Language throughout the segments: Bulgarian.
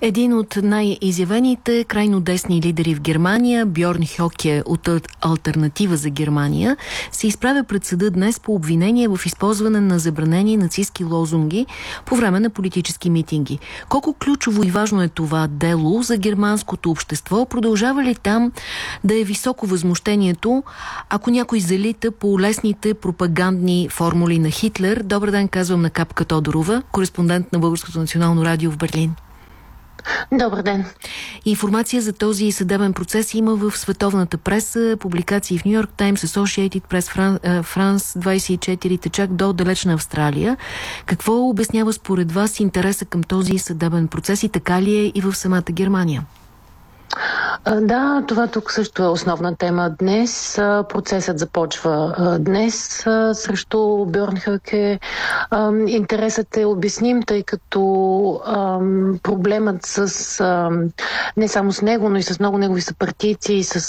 Един от най-изявените крайно десни лидери в Германия, Бьорн Хьоке от Альтернатива за Германия, се изправя пред съда днес по обвинение в използване на забранени нацистски лозунги по време на политически митинги. Колко ключово и важно е това дело за германското общество? Продължава ли там да е високо възмущението, ако някой залита по лесните пропагандни формули на Хитлер? Добър ден, казвам на Капка Тодорова, кореспондент на Българското национално радио в Берлин. Добър ден. Информация за този съдебен процес има в световната преса, публикации в Нью Йорк Таймс, Associated Press, France 24, течак до далечна Австралия. Какво обяснява според вас интереса към този съдебен процес и така ли е и в самата Германия? Да, това тук също е основна тема днес. Процесът започва днес срещу Бьорнхъке. Интересът е обясним, тъй като проблемът с не само с него, но и с много негови съпартийци и с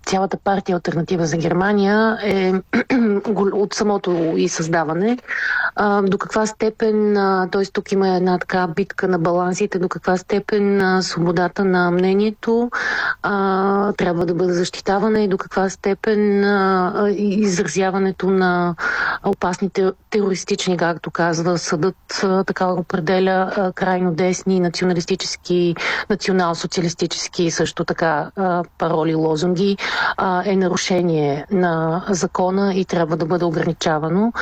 цялата партия Альтернатива за Германия е от самото и създаване. До каква степен, т.е. тук има една така битка на балансите, до каква степен свободата на мнението трябва да бъде защитавана и до каква степен изразяването на опасните терористични, както казва съдът, така определя крайно десни, националистически, национал-социалистически също така пароли, лозунги е нарушение на закона и трябва да бъде ограничавано.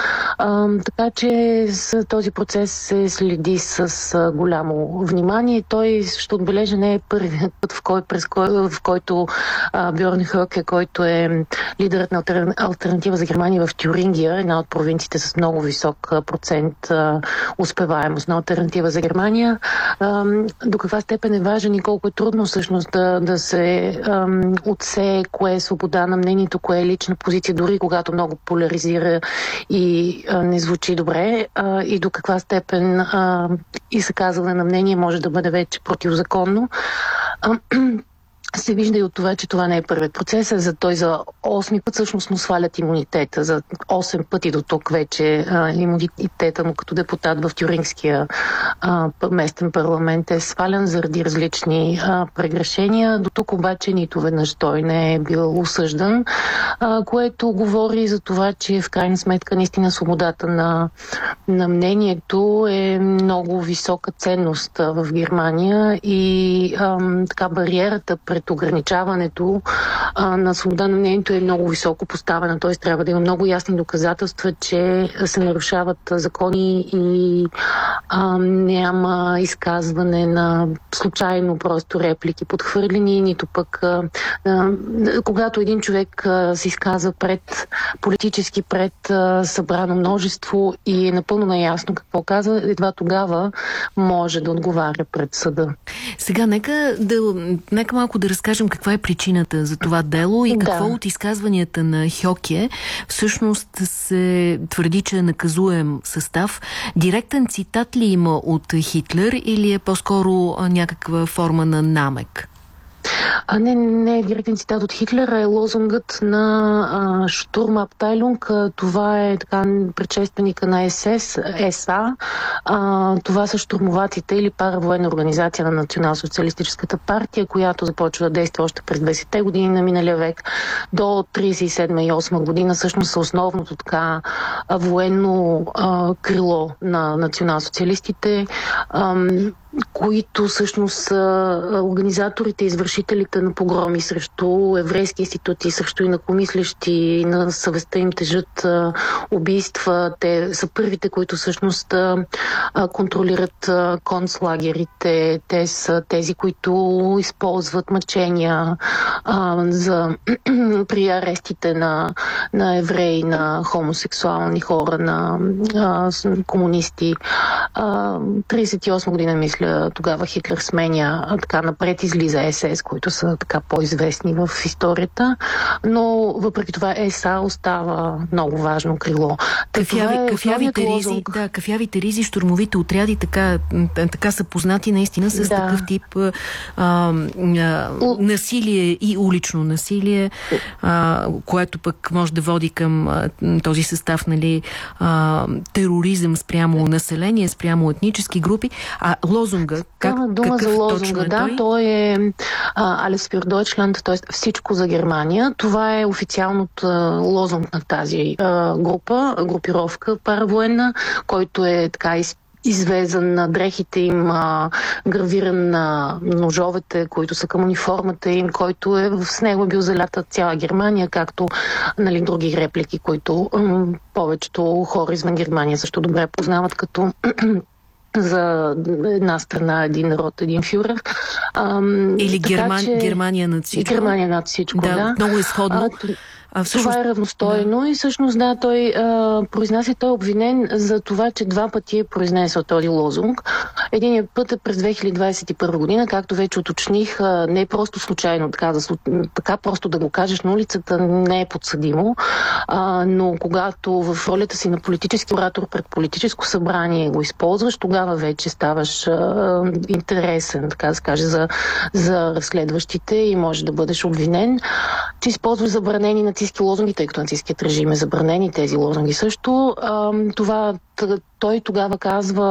Така че този процес се следи с голямо внимание. Той ще отбележа не е първият път, в кой, през кой, в който Бьорн Хъке, който е лидерът на альтернатива за Германия в Тюрингия, една от провинциите с много висок процент успеваемост на альтернатива за Германия, до каква степен е важен и колко е трудно всъщност да, да се отсее кое е свобода на мнението, кое е лична позиция, дори когато много поляризира и не звучи добре и до каква степен и съказване на мнение може да бъде вече противозаконно се вижда и от това, че това не е първият процес, а за той за 8 път всъщност му свалят имунитета. За 8 пъти до тук вече а, имунитета му като депутат в Тюрингския а, местен парламент е свален заради различни а, прегрешения. До тук обаче нито веднъж той не е бил осъждан, а, което говори за това, че в крайна сметка наистина свободата на, на мнението е много висока ценност в Германия и а, така бариерата пред ограничаването а, на свобода на мнението е много високо поставена. Т.е. трябва да има много ясни доказателства, че се нарушават закони и а, няма изказване на случайно просто реплики подхвърлени, нито пък а, а, когато един човек а, се изказва пред политически пред а, събрано множество и е напълно наясно какво казва, едва тогава може да отговаря пред съда. Сега нека, да, нека малко да разкажем каква е причината за това дело и какво да. от изказванията на Хьоке всъщност се твърди, че е наказуем състав. Директен цитат ли има от Хитлер или е по-скоро някаква форма на намек? А не, не е директен цитат от Хитлер, а е лозунгът на Штурма Аптайлунг. Това е така предшественика на СС, СА. А, това са штурмоватите или паравоенна организация на Национал-социалистическата партия, която започва да действа още през 20-те години на миналия век до 37 и 8 година. Всъщност са основното така военно а, крило на национал-социалистите. Които всъщност са организаторите, извършителите на погроми срещу еврейски институти, срещу инакомислещи, на съвестта им тежат убийства. Те са първите, които всъщност контролират концлагерите. Те са тези, които използват мъчения за, при арестите на, на евреи, на хомосексуални хора, на комунисти. 38 година, мисля, тогава Хитлер сменя така напред излиза СС, които са така по-известни в историята, но въпреки това ЕСА остава много важно крило. Кафяви, е кафявите, ризи, да, кафявите ризи, штурмовите отряди така, така са познати наистина с да. такъв тип а, а, насилие и улично насилие, а, което пък може да води към а, този състав нали, а, тероризъм спрямо население, спрямо етнически групи. А лозунга. Как, Става дума за лозунга, е да. Той, той е Алес für Deutschland, т.е. всичко за Германия. Това е официалното лозунг на тази а, група, групировка паравоенна, който е така изпълнен извезан на дрехите им, а, гравиран на ножовете, които са към униформата им, който е с него е бил залята цяла Германия, както нали, други реплики, които повечето хора извън Германия също добре познават като за една страна, един народ, един фюрер. Ам, Или Герман... че... Германия над всичко. Германия над всичко, да. да. Много изходно. А, а всъщност... Това е равностойно да. и всъщност да, той а, произнася, той е обвинен за това, че два пъти е произнесъл този лозунг. Единият път е през 2021 година, както вече уточних, а, не е просто случайно, така, да, така просто да го кажеш на улицата не е подсъдимо, а, но когато в ролята си на политически оратор пред политическо събрание го използваш, тогава вече ставаш а, интересен, така да се каже, за, за разследващите и може да бъдеш обвинен, че използваш забранени на нацистски лозунги, тъй като нацистският режим е забранени тези лозунги също. Това той тогава казва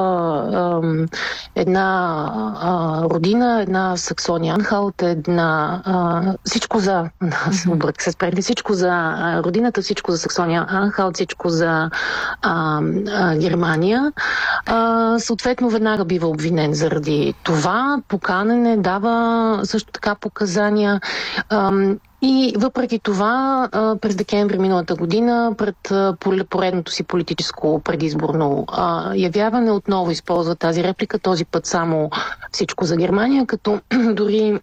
една родина, една Саксония Анхалт, една всичко за обърка се спрели, всичко за родината, всичко за Саксония Анхалт, всичко за Германия. Съответно, веднага бива обвинен заради това. Поканене дава също така показания. А, и въпреки това, през декември миналата година, пред поредното си политическо предизборно явяване, отново използва тази реплика, този път само всичко за Германия, като дори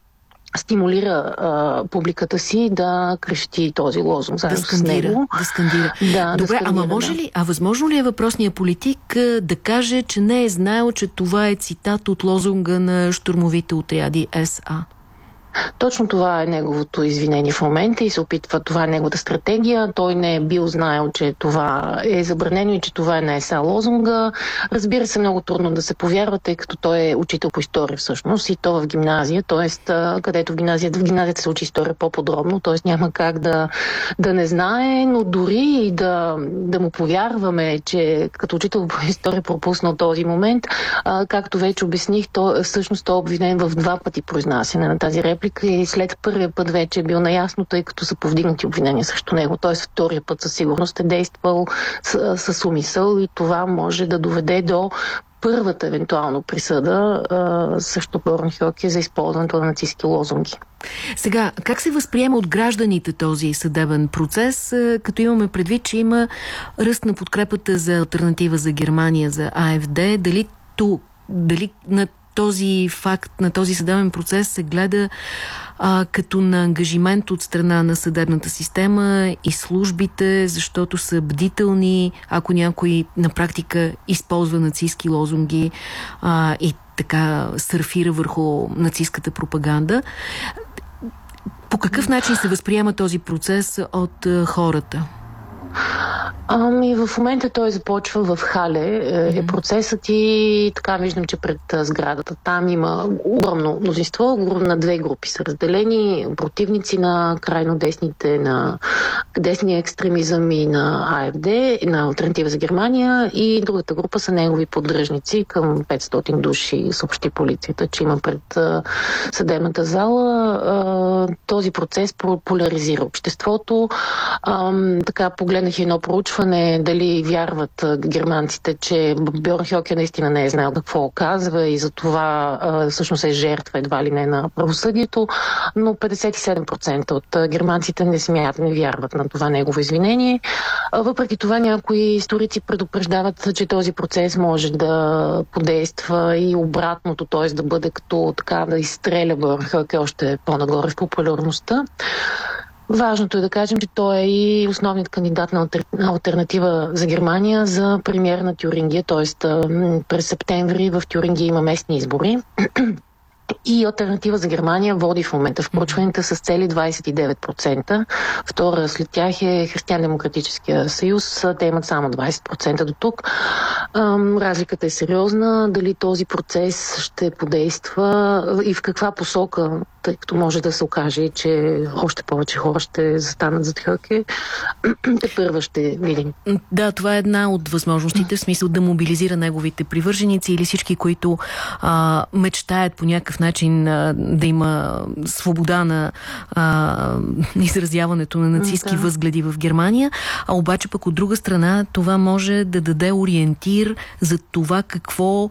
стимулира а, публиката си да крещи този лозунг заедно да скандира, с него. Да скандира. Да, Добре, да скандира, ама може да. ли, а възможно ли е въпросният политик да каже, че не е знаел, че това е цитат от лозунга на штурмовите отряди СА? Точно това е неговото извинение в момента и се опитва, това е неговата стратегия. Той не е бил знаел, че това е забранено и че това е на ЕСА лозунга. Разбира се, много трудно да се повярва, тъй като той е учител по история всъщност и то в гимназия, т.е. където в гимназията, в гимназията се учи история по-подробно, т.е. няма как да, да не знае, но дори и да, да му повярваме, че като учител по история пропуснал този момент, а, както вече обясних, то, всъщност той е обвинен в два пъти произнасяне на тази реплика реплика и след първия път вече е бил наясно, тъй като са повдигнати обвинения срещу него. Т.е. втория път със сигурност е действал с, с умисъл и това може да доведе до първата евентуално присъда а, също Борн Хьоки за използването на нацистски лозунги. Сега, как се възприема от гражданите този съдебен процес, като имаме предвид, че има ръст на подкрепата за альтернатива за Германия, за АФД, дали, ту, дали на този факт, на този съдебен процес се гледа а, като на ангажимент от страна на съдебната система и службите, защото са бдителни, ако някой на практика използва нацистски лозунги а, и така сърфира върху нацистската пропаганда. По какъв начин се възприема този процес от хората? Ами в момента той започва в Хале. Е, е процесът и така виждам, че пред сградата там има огромно мнозинство. На две групи са разделени. Противници на крайно десните, на десния екстремизъм и на АФД, на Альтернатива за Германия и другата група са негови поддръжници. Към 500 души съобщи полицията, че има пред съдебната зала. Този процес поляризира обществото. Така погледнах едно проучване дали вярват германците, че Бьорн Хьоке наистина не е знаел какво казва и за това всъщност е жертва едва ли не на правосъдието, но 57% от германците не смятат, не вярват на това негово извинение. Въпреки това някои историци предупреждават, че този процес може да подейства и обратното, т.е. да бъде като така да изстреля Бьорн Хьоке още по-нагоре в популярността. Важното е да кажем, че той е и основният кандидат на альтернатива за Германия за премьер на Тюрингия, т.е. през септември в Тюрингия има местни избори. И альтернатива за Германия води в момента в проучванията с цели 29%. Втора след тях е Християн-демократическия съюз. Те имат само 20% до тук. Разликата е сериозна. Дали този процес ще подейства и в каква посока тъй като може да се окаже, че още повече хора ще застанат зад Хърке. Те първа ще видим. Да, това е една от възможностите, в смисъл да мобилизира неговите привърженици или всички, които а, мечтаят по някакъв начин а, да има свобода на а, изразяването на нацистски да. възгледи в Германия, а обаче пък от друга страна това може да даде ориентир за това какво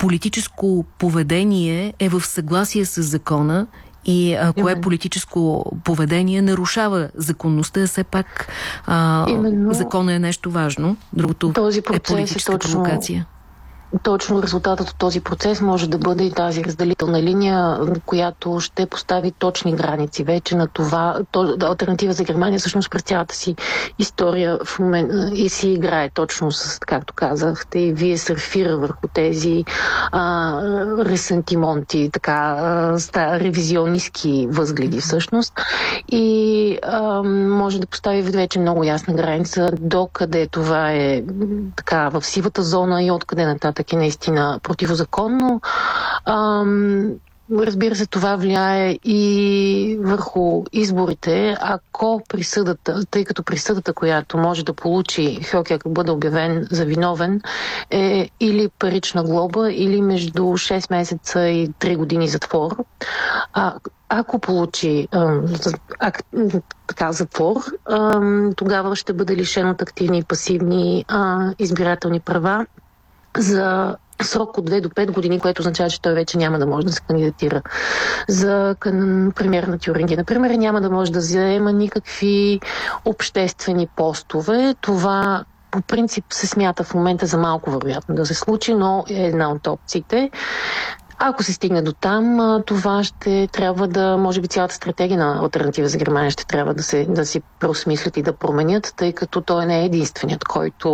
политическо поведение е в съгласие с закона и а, кое Именно. политическо поведение нарушава законността, все пак а, закона е нещо важно. Другото този е политическа е точно... провокация точно резултатът от този процес може да бъде и тази разделителна линия, която ще постави точни граници вече на това. То, альтернатива за Германия всъщност през цялата си история в момент, и си играе точно с, както казахте, и вие сърфира върху тези а, ресентимонти, така, а, ревизионистски възгледи всъщност. И а, може да постави вече много ясна граница до къде това е така в сивата зона и откъде нататък нататък е наистина противозаконно. Ам, Разбира се, това влияе и върху изборите. Ако присъдата, тъй като присъдата, която може да получи Хьоки, ако бъде обявен за виновен, е или парична глоба, или между 6 месеца и 3 години затвор. А, ако получи а, а, така затвор, а, тогава ще бъде лишен от активни и пасивни а, избирателни права за срок от 2 до 5 години, което означава, че той вече няма да може да се кандидатира за премьер на Тюринги. Например, няма да може да заема никакви обществени постове. Това по принцип се смята в момента за малко вероятно да се случи, но е една от опциите. Ако се стигне до там, това ще трябва да, може би цялата стратегия на альтернатива за Германия ще трябва да, се, да си просмислят и да променят, тъй като той не е единственият, който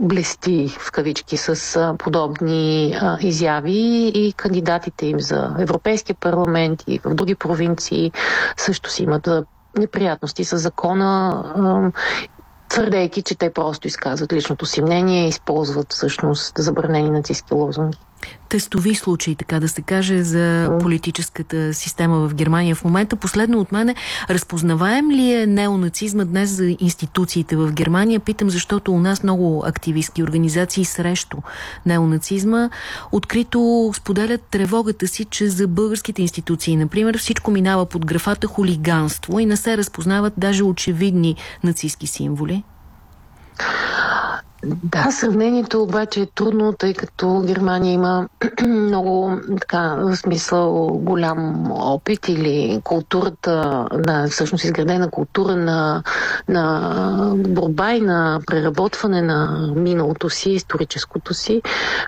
блести в кавички с подобни а, изяви и кандидатите им за Европейския парламент и в други провинции също си имат неприятности с закона твърдейки, че те просто изказват личното си мнение и използват всъщност забранени нацистски лозунги тестови случаи, така да се каже, за политическата система в Германия в момента. Последно от мене, разпознаваем ли е неонацизма днес за институциите в Германия? Питам, защото у нас много активистки организации срещу неонацизма открито споделят тревогата си, че за българските институции, например, всичко минава под графата хулиганство и не се разпознават даже очевидни нацистски символи. Да, сравнението обаче е трудно, тъй като Германия има много, така, в смисъл, голям опит или културата, на, всъщност изградена култура на, на борба и на преработване на миналото си, историческото си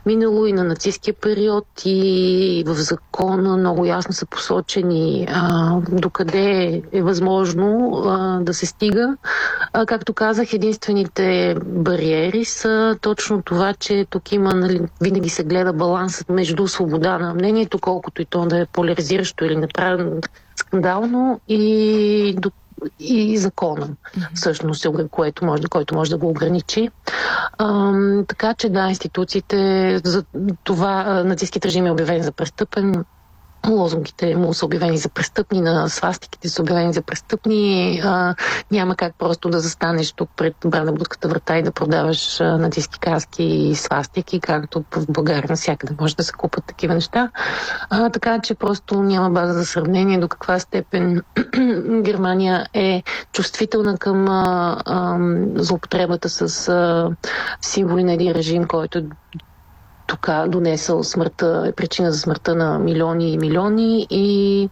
минало и на нацистския период и в закона много ясно са посочени а, докъде е възможно а, да се стига. А, както казах, единствените бариери примери са точно това, че тук има, нали, винаги се гледа балансът между свобода на мнението, колкото и то да е поляризиращо или направено скандално и и закона, всъщност, което може, който може да го ограничи. А, така че да, институциите, за това нацистският режим е обявен за престъпен, лозунгите му са обявени за престъпни, на свастиките са обявени за престъпни. А, няма как просто да застанеш тук пред Бранабудската врата и да продаваш а, нацистски каски и свастики, както в България навсякъде може да се купат такива неща. А, така че просто няма база за сравнение до каква степен Германия е чувствителна към а, а, злоупотребата с а, символи на един режим, който тук донесъл смъртта, е причина за смъртта на милиони и милиони и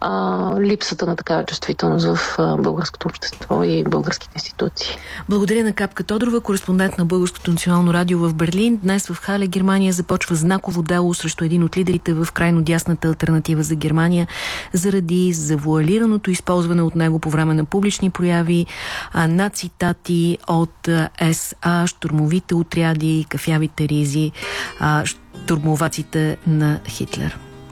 а, липсата на такава чувствителност в а, българското общество и българските институции. Благодаря на Капка Тодрова, кореспондент на Българското национално радио в Берлин. Днес в Хале, Германия започва знаково дело срещу един от лидерите в крайно дясната альтернатива за Германия заради завуалираното използване от него по време на публични прояви а, на цитати от СА, штурмовите отряди, кафявите ризи, а, штурмоваците на Хитлер.